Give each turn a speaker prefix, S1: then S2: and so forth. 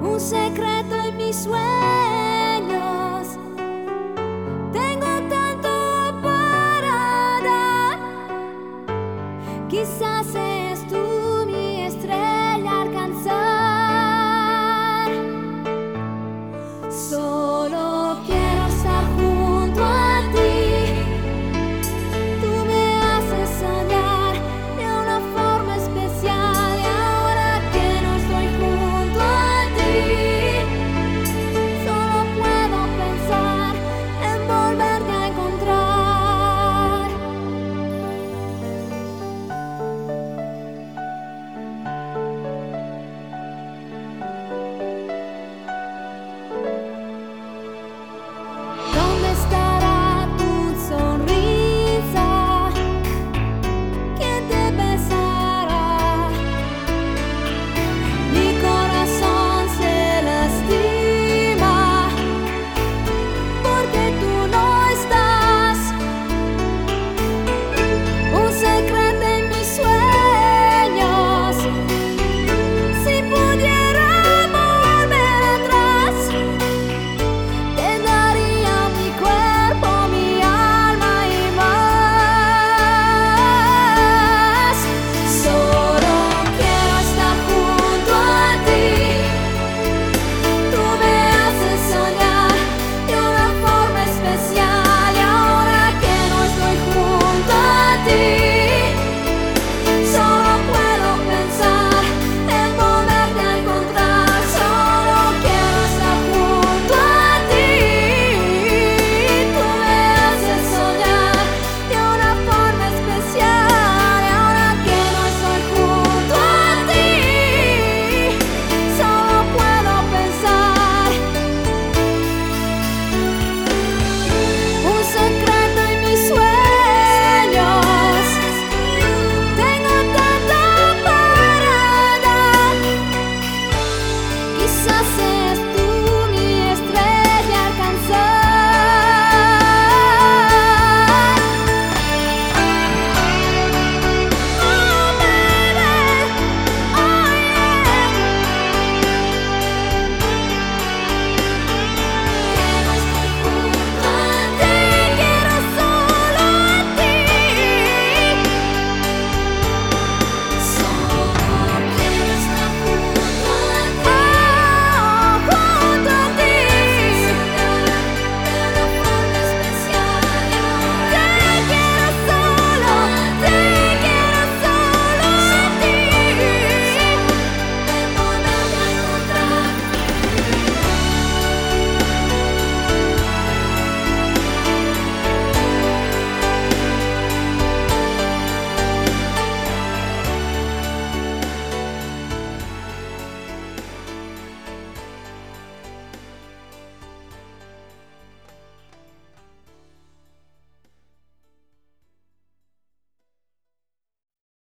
S1: un secreto ai miei suoi